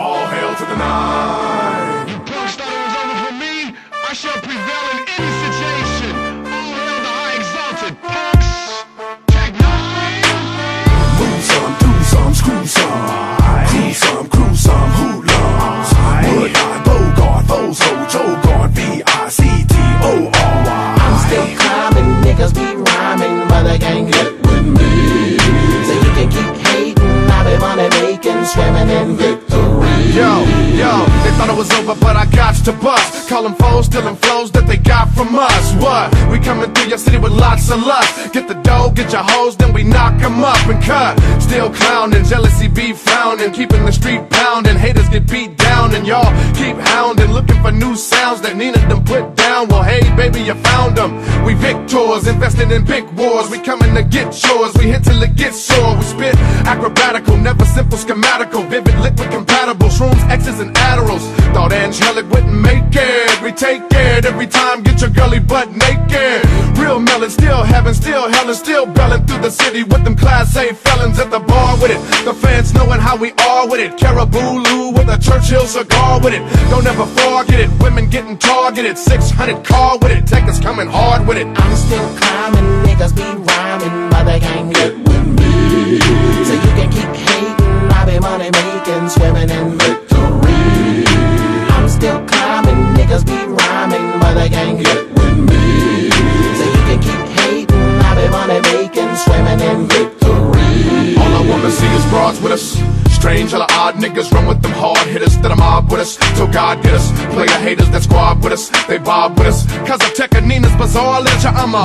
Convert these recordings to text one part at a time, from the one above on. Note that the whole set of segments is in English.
All hail to the nine. Was over, but I got to bust. Call them foes, stealing flows that they got from us. Coming through your city with lots of lust. Get the dough, get your hoes, then we knock them up and cut. Still clowning, jealousy be frowning, keeping the street pounding. Haters get beat down, and y'all keep hounding, looking for new sounds that Nina them put down. Well, hey, baby, you found them. We victors, investing in big wars. We coming to get yours. We hit till it gets sore. We spit acrobatical, never simple schematical, vivid liquid compatible. Shrooms, X's, and Adderalls. Thought angelic wouldn't make it. We take it every time. Get your girly butt naked. Real melon, still heaven, still hell, and still belling through the city with them class A felons at the bar with it. The fans knowing how we are with it. Caribou Lou with a Churchill cigar with it. Don't ever forget it. Women getting targeted. 600 car with it. Tech is coming hard with it. I'm still climbing, niggas be rhyming, but they can't get with me. So you can keep hating, I be money making, swimming in victory. I'm still climbing, niggas be rhyming, but they can't see is broads with us. Strange, all the odd niggas run with them hard hitters that I'm mob with us. Till God get us. play Player haters that squad with us. They bob with us. Cause I'm and Nina's Bazaar Ledger. I'm a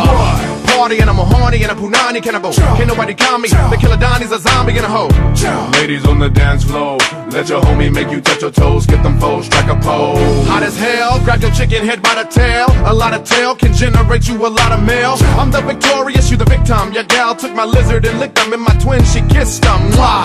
party and I'm a horny and a punani cannibal. Can't nobody count me. The killer Donnie's a zombie in a hoe. Ladies on the dance floor. Let your homie make you touch your toes. Get them foes, strike a pose. Hot as hell. Grab your chicken head by the tail. A lot of tail can generate you a lot of mail. I'm the victorious, you the victim. Your gal took my lizard and licked them. And my twin, she kissed them. Mwah.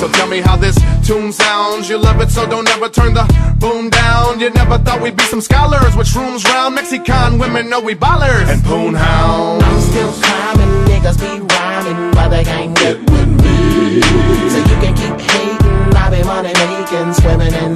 So tell me how this tune sounds. You love it, so don't ever turn the boom down. You never thought we'd be some scholars with shrooms round. Mexican women know we ballers. And poon hounds. I'm still climbing, niggas be rhyming, but they can't get with me. So you can keep hating, I be money making, swimming in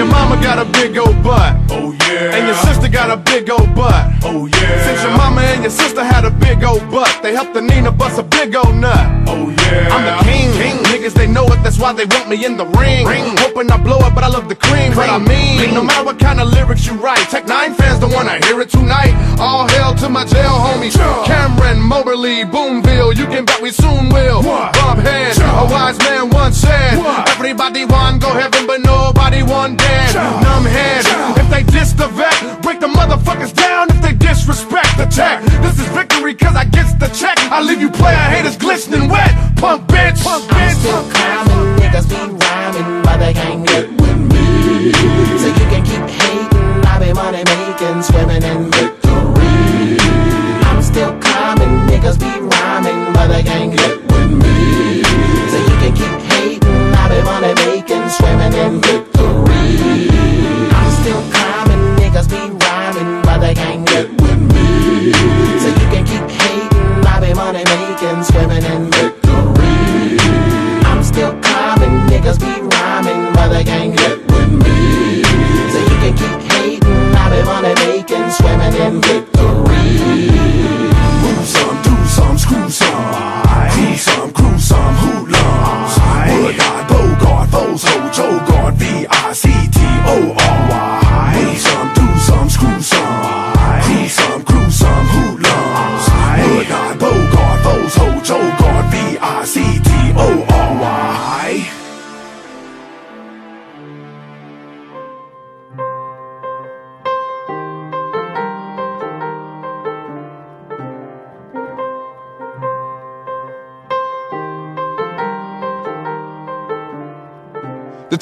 your mama got a big old butt. Oh yeah. And your sister got a big old butt. Oh yeah. Since your mama and your sister had a big old butt, they helped the Nina bust a big old nut. Oh yeah. I'm the. Niggas they know it, that's why they want me in the ring. ring. Hoping I blow it, but I love the cream. But I mean, no matter what kind of lyrics you write, Tech N9ne fans don't wanna hear it tonight. All hail to my jail homies, Cameron, Moberly, Boonville. You can bet we soon will. Bob Head, a wise man once said, Everybody want go heaven, but nobody want dead. Numb head, if they diss the vet, break the motherfuckers down if they disrespect the tech. This is victory cause I gets the check. I leave you player haters glistening wet. Punk bitch, punk I'm bitch. still climbing, niggas be rhyming, but they can't get with me. So you can keep hating, I be money making, swimming in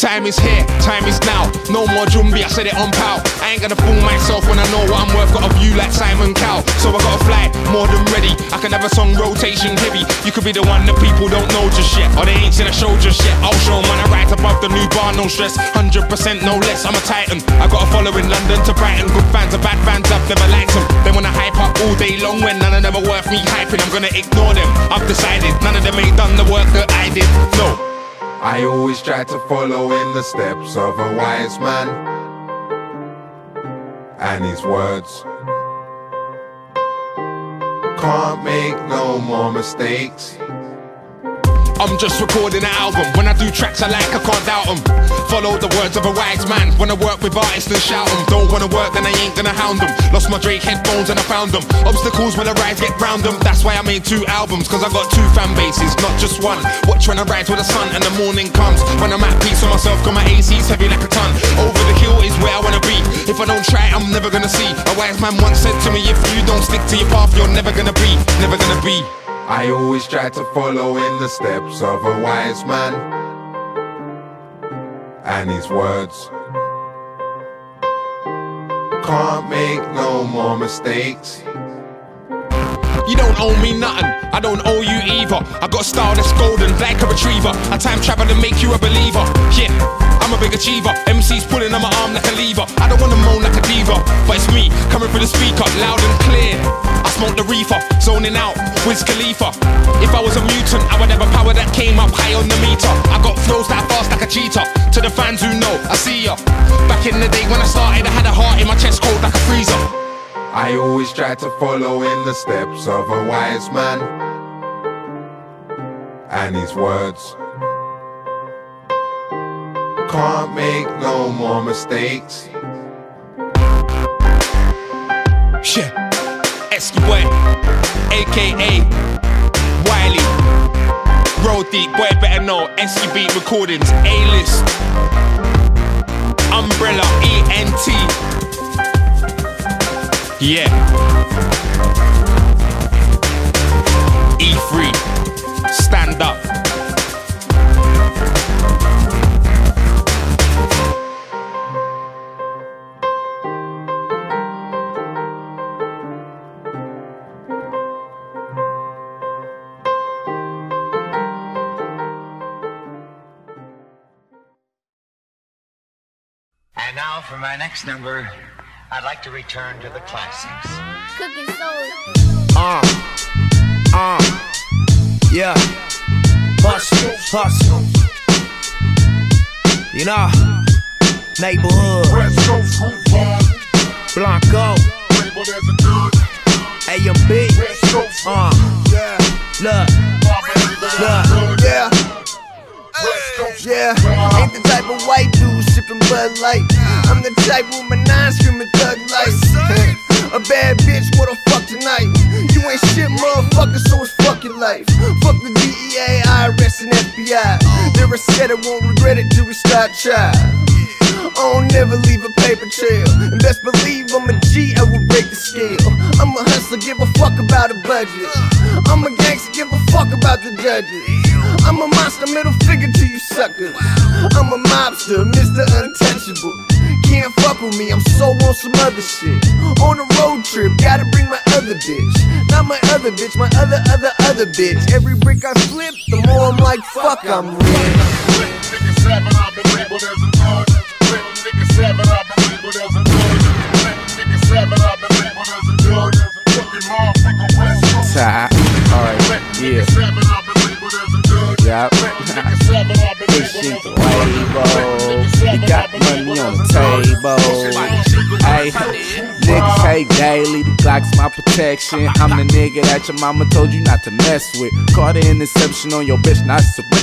time is here, time is now. No more Jumbi, I said it on pow. I ain't gonna fool myself when I know what I'm worth. Got a view like Simon Cowell, so I gotta fly more than ready. I can have a song rotation heavy. You could be the one that people don't know just yet, or they ain't seen a show just yet. I'll show when I rise above the new bar, no stress. 100% no less, I'm a titan. I got a following London to Brighton. Good fans or bad fans, I've never liked them. They wanna hype up all day long when none of them are worth me hyping. I'm gonna ignore them. I've decided none of them ain't done the work that I did. No. I always try to follow in the steps of a wise man and his words. Can't make no more mistakes. I'm just recording an album. When I do tracks I like, I can't doubt them. Follow the words of a wise man. Wanna work with artists and shout them. Don't wanna work, then I ain't gonna hound them. Lost my Drake headphones and I found them. Obstacles when I rise get round them. That's why I made two albums, cause I got two fan bases, not just one. Watch when I rise with the sun and the morning comes. When I'm at peace with myself, got my ACs heavy like a ton. Over the hill is where I wanna be. If I don't try, I'm never gonna see. A wise man once said to me, if you don't stick to your path, you're never gonna be, never gonna be. I always try to follow in the steps of a wise man and his words. Can't make no more mistakes. You don't owe me nothing, I don't owe you either. I got a style that's golden, like a retriever. I time travel to make you a believer. Yeah, I'm a big achiever. MC's pulling on my arm like a lever. I don't wanna moan like a diva, but it's me coming through the speaker, loud and clear. I smoke the reefer, zoning out, Wiz Khalifa. If I was a mutant, I would have a power that came up high on the meter. I got flows that fast like a cheetah. To the fans who know, I see ya. Back in the day when I started, I had a heart in my chest cold like a freezer. I always try to follow in the steps of a wise man and his words. Can't make no more mistakes. Shit. Esky aka Wiley. Roll deep, boy better know. Esky recordings, A list. Umbrella, ENT. Yeah. E3. Stand up. And now for my next number, I'd like to return to the classics. Cookin Soul. Uh, uh, yeah. Hustle, hustle. You know, neighborhood. Blanco. AMB. Uh, look, look, yeah. Yeah, ain't the type of white sipping Bud Light. I'm the type with my nine screaming thug life. A bad bitch, what the fuck tonight? You ain't shit, motherfucker, so it's fuck your life. Fuck the DEA, IRS, and FBI. They're a set that won't regret it till we start trying. I don't never leave a paper trail. And best believe I'm a G, I will break the scale. I'm a hustler, give a fuck about a budget. I'm a gangster, give a fuck about the judges. I'm a monster, middle figure to you suckers. I'm a mobster, Mr. Untouchable. Can't fuck with me, I'm so on some other shit. On a road trip, gotta bring my other bitch. Not my other bitch, my other, other, other bitch. Every brick I flip, the more I'm like, fuck, I'm rich. Top. Yeah. Yup. Pushing the label. You got money on the table. Hey, niggas hate daily. The Glock's my protection. I'm the nigga that your mama told you not to mess with. Caught an interception on your bitch, not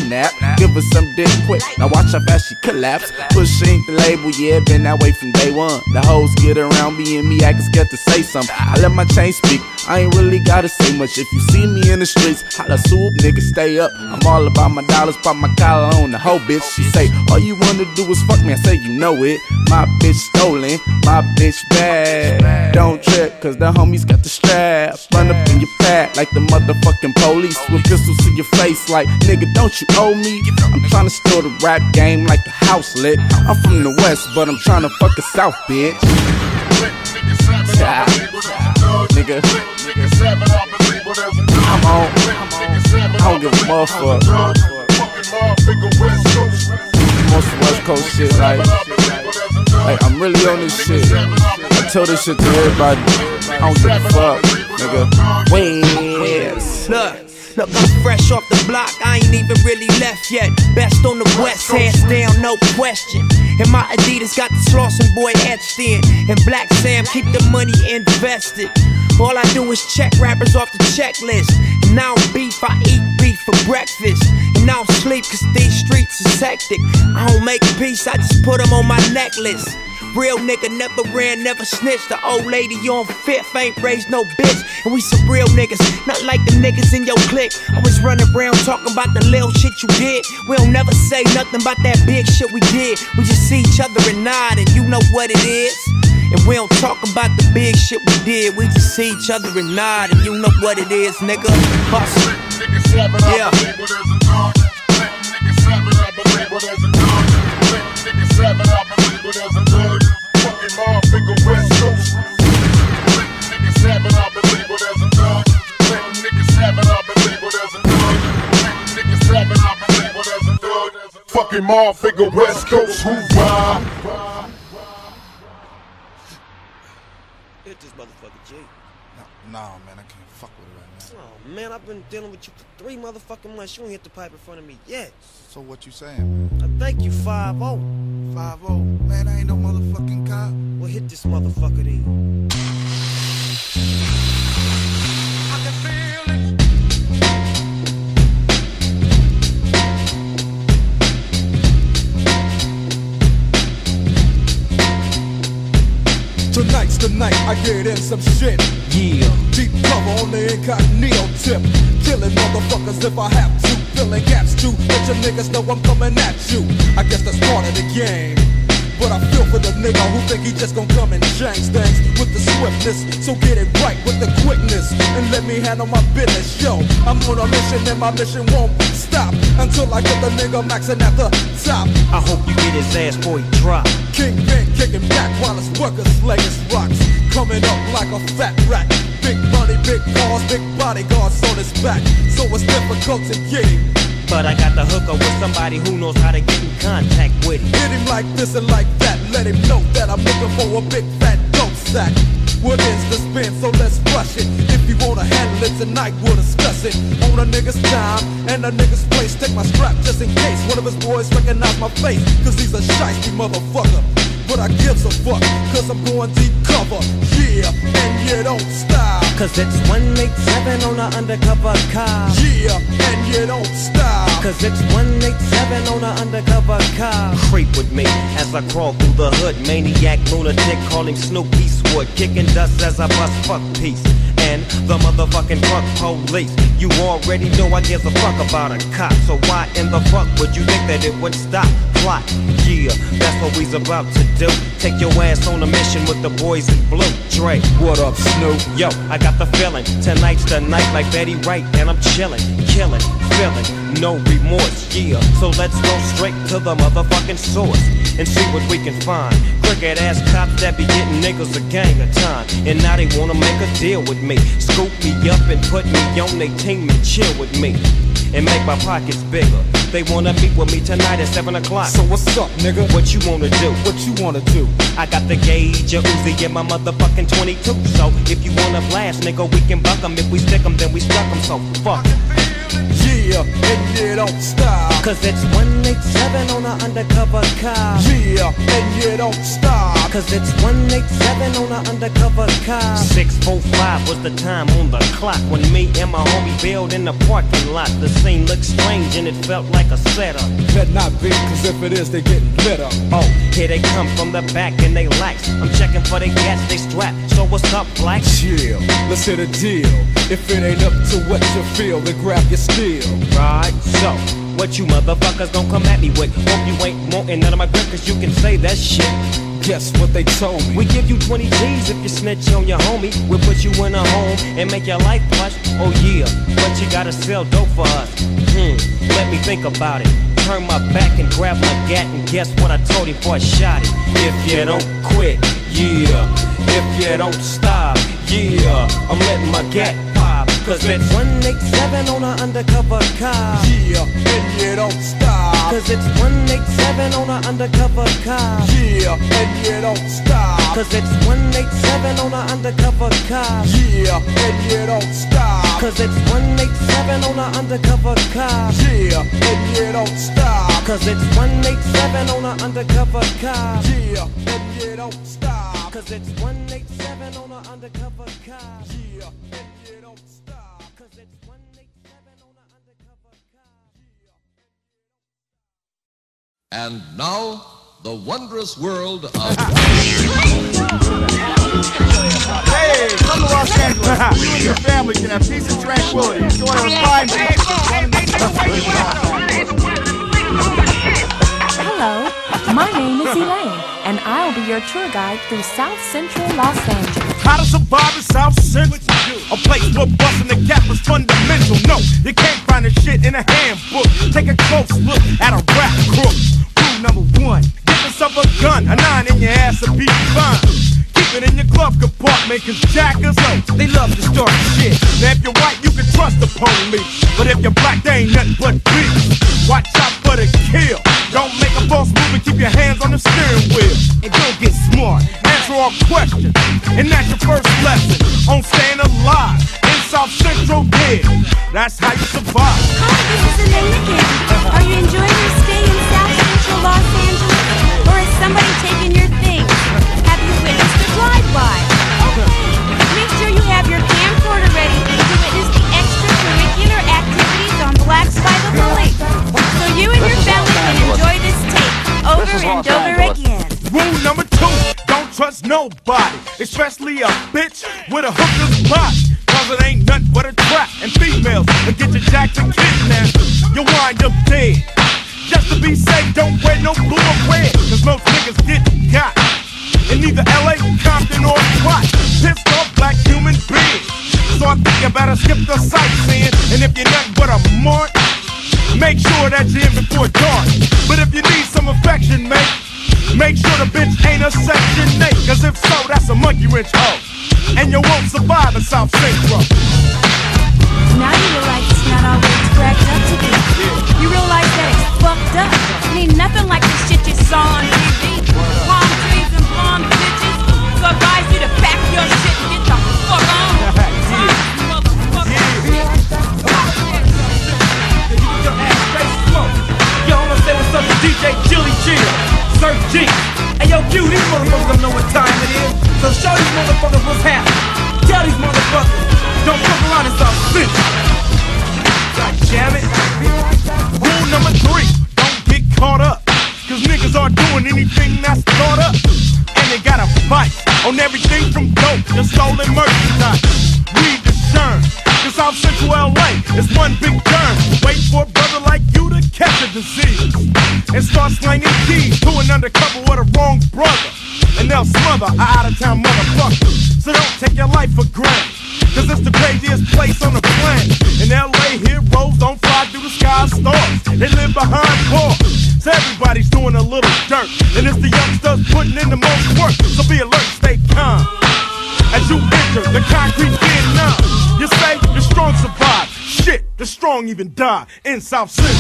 nap. Give her some dick quick. Now watch how fast she collapse. Push ain't the label, yeah, been that way from day one. The hoes get around me and me acting scared to say something. I let my chain speak. I ain't really gotta say much. If you see me in the streets, holla swoop, nigga, stay up. I'm all about my dollars, pop my collar on the hoe, bitch. She say, all you wanna do is fuck me. I say, you know it. My bitch stolen, my my bad. Don't trip, cause the homies got the strap. Run up in your pack like the motherfucking police with pistols to your face, like nigga, don't you owe me? I'm trying to steal the rap game like the house lit. I'm from the west, but I'm trying to fuck the south, bitch. Nigga, I'm on. I don't give a motherfucker. Most West Coast shit, like, I'm really on this shit. I tell this shit to everybody. I don't give a fuck, nigga. West. Look. Look, I'm fresh off the block, I ain't even really left yet. Best on the west, hands down, no question. And my Adidas got the Slauson boy etched in. And Blacc Sam keep the money invested. All I do is check rappers off the checklist. And now beef, I eat beef for breakfast. And now sleep, cause these streets is hectic. I don't make peace, I just put them on my necklace. Real nigga never ran, never snitched. The old lady on fifth ain't raised no bitch. And we some real niggas, not like the niggas in your clique. Always running around talking about the little shit you did. We don't never say nothing about that big shit we did. We just see each other and nod, and you know what it is. And we don't talk about the big shit we did. We just see each other and nod, and you know what it is, nigga. Hustle. Yeah. Fucking mob figure West Coast hoorah. Hit this motherfucker, G. Nah, man, I can't fuck with it right now. Oh man, I've been dealing with you for three motherfucking months. You ain't hit the pipe in front of me yet. So what you saying? man? I thank you, 5 0. 5 0. Man, I ain't no motherfucking cop. Well, hit this motherfucker then. Tonight's the night I get in some shit. Yeah. Deep cover on the incognito tip. Killing motherfuckers if I have to. Filling gaps too. Let your niggas know I'm coming at you. I guess that's part of the game. But I feel for the nigga who think he just gon' come and change things with the swiftness. So get it right with the quickness and let me handle my business. Yo, I'm on a mission and my mission won't stop until I get the nigga maxing at the top. I hope you get his ass boy he drop. Kingpin kicking back while his workers slinging rocks. Coming up like a fat rat. Big money, big cars, big bodyguards on his back. So it's difficult to get him. But I got the hooker with somebody who knows how to get in contact with him. Hit him like this and like that. Let him know that I'm looking for a big fat dope sack. What is the spin? So let's rush it. If you wanna handle it tonight, we'll discuss it. On a nigga's time and a nigga's place. Take my strap just in case one of his boys recognize my face. Cause he's a shiesty motherfucker. But I gives a fuck, cause I'm going deep cover. Yeah, and you don't stop. Cause it's 187 on an undercover car. Yeah, and you don't stop. Cause it's 187 on an undercover car. Creep with me as I crawl through the hood. Maniac, lunatic, call him Snoop Eastwood. Kicking dust as I bust fuck peace. And the motherfucking fuck police. You already know I give a fuck about a cop. So why in the fuck would you think that it would stop? Plot, yeah, that's what we's about to do. Take your ass on a mission with the boys in blue. Dre, what up, Snoop? Yo, I got the feeling. Tonight's the night like Betty Wright, and I'm chilling, killing, feeling, no remorse, yeah. So let's go straight to the motherfucking source and see what we can find. Crooked ass cops that be getting niggas a gang of time, and now they wanna make a deal with me. Scoop me up and put me on their team and chill with me. And make my pockets bigger. They wanna meet with me tonight at 7 o'clock. So what's up, nigga? What you wanna do? What you wanna do? I got the gauge, a Uzi, and my motherfucking 22. So if you wanna blast, nigga, we can buck 'em. If we stick 'em, then we stuck 'em. So fuck. Yeah, and you don't stop. Cause it's 187 on an undercover car. Yeah, and you don't stop. Cause it's 187 on an undercover car. 645 was the time on the clock when me and my homie bailed in the parking lot. The scene looked strange and it felt like a setup. Better not be, cause if it is, they getting lit up. Oh, here they come from the back and they lax. I'm checking for the gas, they strap. So what's up, black? Chill, let's hit a deal. If it ain't up to what you feel, then grab your steel. Right, so what you motherfuckers gon' come at me with? Hope you ain't wanting none of my grip, cause you can say that shit. Guess what they told me? We give you 20 G's if you snitch on your homie. We'll put you in a home and make your life plush. Oh yeah, but you gotta sell dope for us. Hmm, let me think about it. Turn my back and grab my gat and guess what I told him before I shot it. If you don't quit, yeah. If you don't stop, yeah. I'm letting my gat pop. Cause it's 187 on an undercover car. Yeah, and you don't stop. Cause it's 187 on an undercover car. Yeah, and you don't stop. Cause it's 187 on an undercover car. Yeah, and you don't stop. Cause it's 187 on an undercover car. Yeah, and you don't stop. Cause it's 187 on an undercover car. Yeah, and you don't stop. Cause it's 187 on an undercover car. Yeah, And now, the wondrous world of. Hey, come to Los Angeles. You and your family can have peace and tranquility. Enjoy our fine Hello, my name is Elaine, and I'll be your tour guide through South Central Los Angeles. How to survive in South Central? A place where busting the gap is fundamental. No, you can't find the shit in a handbook. Take a close look at a rap crook. Rule number one: get yourself a gun, a nine in your ass, and be fine. Keep it in your glove compartment, cause jackers, oh, they love to start shit. Now, if you're white, you can trust the police. But if you're black, they ain't nothing but beef. Watch out for the kill. Don't make a false move and keep your hands on the steering wheel. And don't get smart. Answer all questions. And that's your first lesson on South Central That's how you survive. Hi, this is Elena Candy. Are you enjoying your stay in South Central Los Angeles? Or is somebody taking your things? Have you witnessed a drive-by? Okay. Make sure you have your camcorder ready to witness the extracurricular activities on Blacks by the Police. So you and your family can enjoy this tape over and over again. Rule number two, don't trust nobody, especially a bitch with a hooker's body. It ain't nothing but a trap, and females will get you jacked and kidnapped. You wind up dead. Just to be safe, don't wear no blue or red, cause most niggas get got. In either LA, Compton, or SWAT, pissed off black human beings. So I think you better skip the sightseeing, and if you're nothing but a mark, make sure that you're in before dark. But if you need some affection, mate, make sure the bitch ain't a section 8, cause if so, that's a monkey wrench hoe. And you won't survive on everything from dope to stolen merchandise. The churn. Cause South Central LA is one big turn. Wait for a brother like you to catch a disease. And start slanging keys to an undercover with a wrong brother. And they'll smother a out of town motherfucker. So don't take your life for granted. Cause it's the craziest place on the planet. In LA, heroes don't fly through the sky stars. They live behind bars. So everybody's doing a little dirt. And it's the youngsters putting in the most work. So be alert, strong even die in South Central.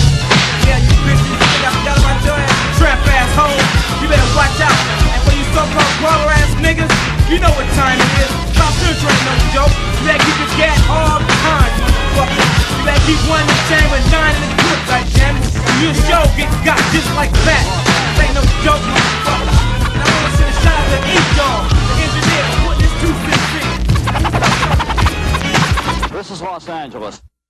Yeah, you you forgot about your ass? Trap asshole, you better watch out. And for you so-called ass niggas, you know what time it is. South Central ain't no joke. You better keep your gat all behind, motherfucker. You better keep one in the nine in the clip, goddammit. You show get got just like that. This ain't no joke, motherfucker. And I wanna send a shout out to the engineer, putting this. This is Los Angeles.